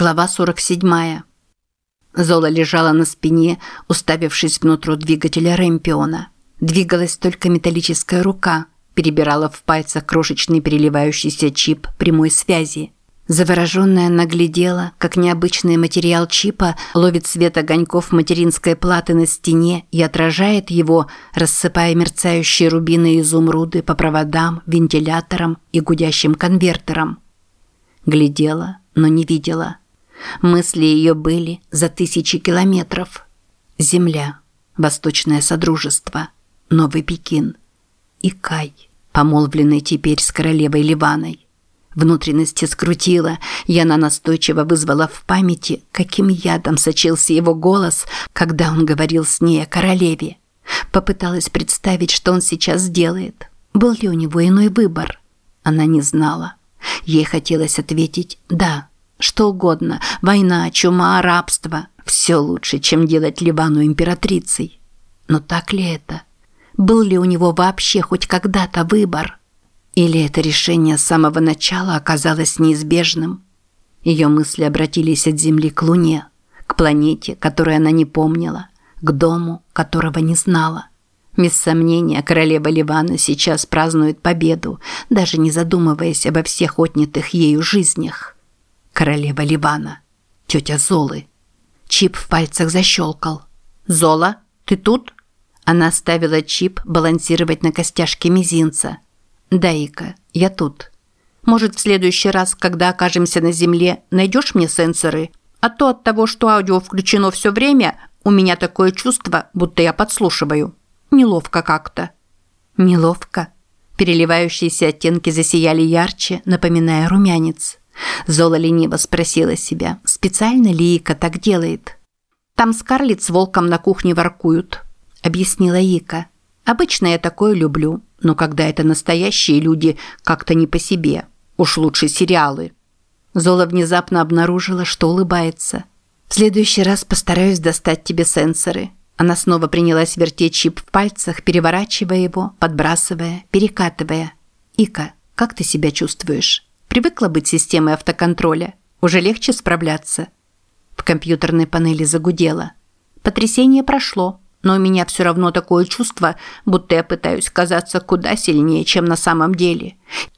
Глава 47. Зола лежала на спине, уставившись внутрь двигателя Рэмпиона. Двигалась только металлическая рука, перебирала в пальцах крошечный переливающийся чип прямой связи. Завороженная она глядела, как необычный материал чипа ловит свет огоньков материнской платы на стене и отражает его, рассыпая мерцающие рубины и изумруды по проводам, вентиляторам и гудящим конвертерам. Глядела, но не видела. Мысли ее были за тысячи километров. Земля, Восточное Содружество, Новый Пекин и Кай, помолвленный теперь с королевой Ливаной. Внутренности скрутила, и она настойчиво вызвала в памяти, каким ядом сочился его голос, когда он говорил с ней о королеве. Попыталась представить, что он сейчас сделает. Был ли у него иной выбор? Она не знала. Ей хотелось ответить «да», что угодно – война, чума, рабство – все лучше, чем делать Ливану императрицей. Но так ли это? Был ли у него вообще хоть когда-то выбор? Или это решение с самого начала оказалось неизбежным? Ее мысли обратились от Земли к Луне, к планете, которую она не помнила, к дому, которого не знала. Без сомнения, королева Ливана сейчас празднует победу, даже не задумываясь обо всех отнятых ею жизнях королева Ливана, тетя Золы. Чип в пальцах защелкал. «Зола, ты тут?» Она ставила чип балансировать на костяшке мизинца. «Да, Ика, я тут. Может, в следующий раз, когда окажемся на земле, найдешь мне сенсоры? А то от того, что аудио включено все время, у меня такое чувство, будто я подслушиваю. Неловко как-то». «Неловко?» Переливающиеся оттенки засияли ярче, напоминая румянец. Зола лениво спросила себя, специально ли Ика так делает. «Там Скарлетт с волком на кухне воркуют», – объяснила Ика. «Обычно я такое люблю, но когда это настоящие люди, как-то не по себе. Уж лучше сериалы». Зола внезапно обнаружила, что улыбается. «В следующий раз постараюсь достать тебе сенсоры». Она снова принялась вертеть чип в пальцах, переворачивая его, подбрасывая, перекатывая. «Ика, как ты себя чувствуешь?» Привыкла быть системой автоконтроля. Уже легче справляться. В компьютерной панели загудело. Потрясение прошло, но у меня все равно такое чувство, будто я пытаюсь казаться куда сильнее, чем на самом деле.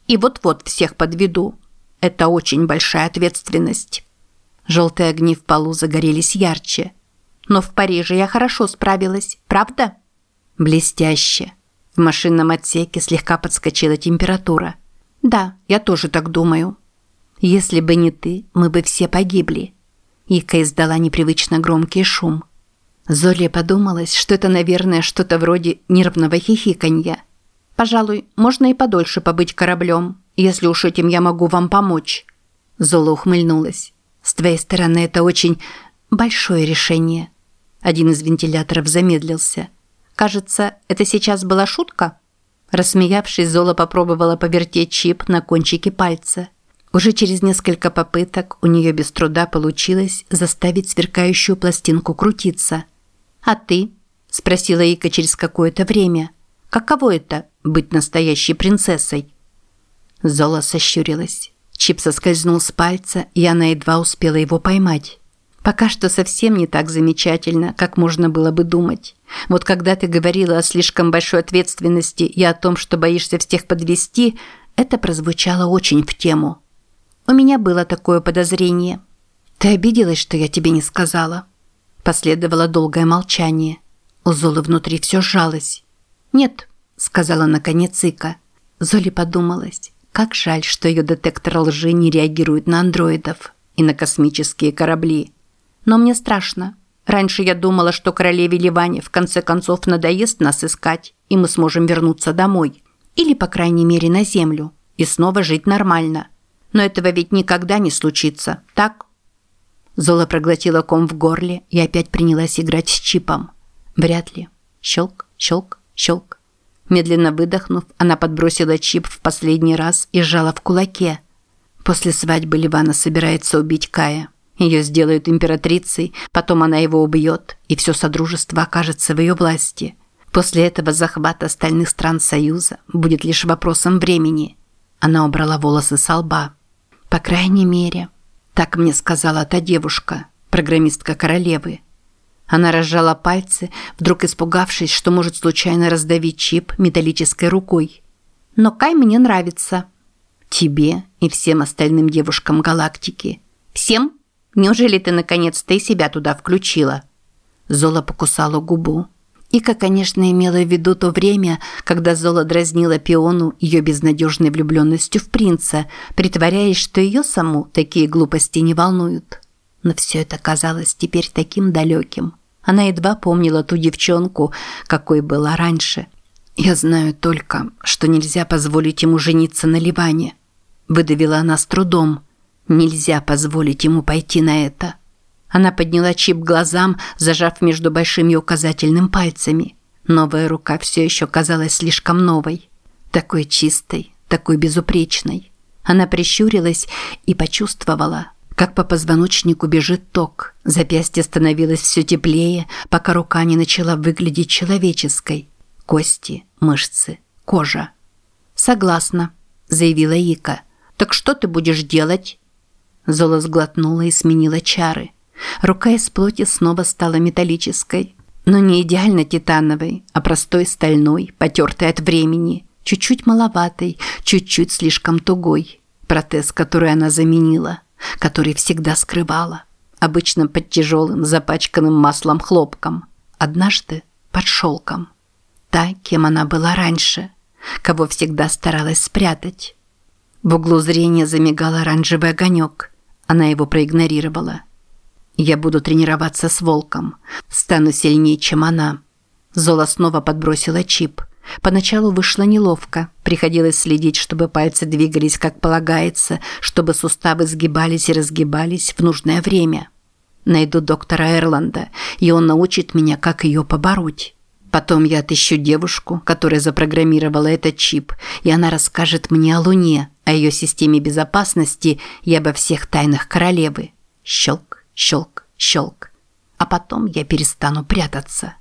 И вот-вот всех подведу. Это очень большая ответственность. Желтые огни в полу загорелись ярче. Но в Париже я хорошо справилась, правда? Блестяще. В машинном отсеке слегка подскочила температура. Да, я тоже так думаю. Если бы не ты, мы бы все погибли. Ика издала непривычно громкий шум. Золе подумалось, что это, наверное, что-то вроде нервного хихиканья. Пожалуй, можно и подольше побыть кораблем, если уж этим я могу вам помочь. Зола ухмыльнулась. С твоей стороны это очень большое решение. Один из вентиляторов замедлился. Кажется, это сейчас была шутка. Рассмеявшись, Зола попробовала повертеть чип на кончике пальца. Уже через несколько попыток у нее без труда получилось заставить сверкающую пластинку крутиться. «А ты?» – спросила Ика через какое-то время. «Каково это – быть настоящей принцессой?» Зола сощурилась. Чип соскользнул с пальца, и она едва успела его поймать. Пока что совсем не так замечательно, как можно было бы думать. Вот когда ты говорила о слишком большой ответственности и о том, что боишься всех подвести, это прозвучало очень в тему. У меня было такое подозрение. Ты обиделась, что я тебе не сказала? Последовало долгое молчание. У Золы внутри все сжалось. «Нет», – сказала наконец Ика. Золе подумалась, как жаль, что ее детектор лжи не реагирует на андроидов и на космические корабли. Но мне страшно. Раньше я думала, что королеве Ливане в конце концов надоест нас искать, и мы сможем вернуться домой. Или, по крайней мере, на землю. И снова жить нормально. Но этого ведь никогда не случится, так? Зола проглотила ком в горле и опять принялась играть с чипом. Вряд ли. Щелк, щелк, щелк. Медленно выдохнув, она подбросила чип в последний раз и сжала в кулаке. После свадьбы Ливана собирается убить Кая. Ее сделают императрицей, потом она его убьет, и все Содружество окажется в ее власти. После этого захват остальных стран Союза будет лишь вопросом времени. Она убрала волосы со лба. По крайней мере, Так мне сказала та девушка, программистка королевы. Она разжала пальцы, вдруг испугавшись, что может случайно раздавить чип металлической рукой. «Но Кай мне нравится». «Тебе и всем остальным девушкам галактики». «Всем? Неужели ты наконец-то и себя туда включила?» Зола покусала губу. Ика, конечно, имела в виду то время, когда Зола дразнила Пиону ее безнадежной влюбленностью в принца, притворяясь, что ее саму такие глупости не волнуют. Но все это казалось теперь таким далеким. Она едва помнила ту девчонку, какой была раньше. «Я знаю только, что нельзя позволить ему жениться на Ливане», – выдавила она с трудом. «Нельзя позволить ему пойти на это». Она подняла чип глазам, зажав между большим и указательным пальцами. Новая рука все еще казалась слишком новой. Такой чистой, такой безупречной. Она прищурилась и почувствовала – как по позвоночнику бежит ток. Запястье становилось все теплее, пока рука не начала выглядеть человеческой. Кости, мышцы, кожа. «Согласна», – заявила Ика. «Так что ты будешь делать?» Зола сглотнула и сменила чары. Рука из плоти снова стала металлической. Но не идеально титановой, а простой стальной, потертой от времени. Чуть-чуть маловатой, чуть-чуть слишком тугой. Протез, который она заменила – который всегда скрывала, обычно под тяжелым, запачканным маслом хлопком, однажды под шелком. Та, кем она была раньше, кого всегда старалась спрятать. В углу зрения замигал оранжевый огонек. Она его проигнорировала. «Я буду тренироваться с волком. Стану сильнее, чем она». Зола снова подбросила чип – Поначалу вышло неловко. Приходилось следить, чтобы пальцы двигались как полагается, чтобы суставы сгибались и разгибались в нужное время. Найду доктора Эрланда, и он научит меня, как ее побороть. Потом я отыщу девушку, которая запрограммировала этот чип, и она расскажет мне о Луне, о ее системе безопасности и обо всех тайнах королевы. Щелк, щелк, щелк. А потом я перестану прятаться.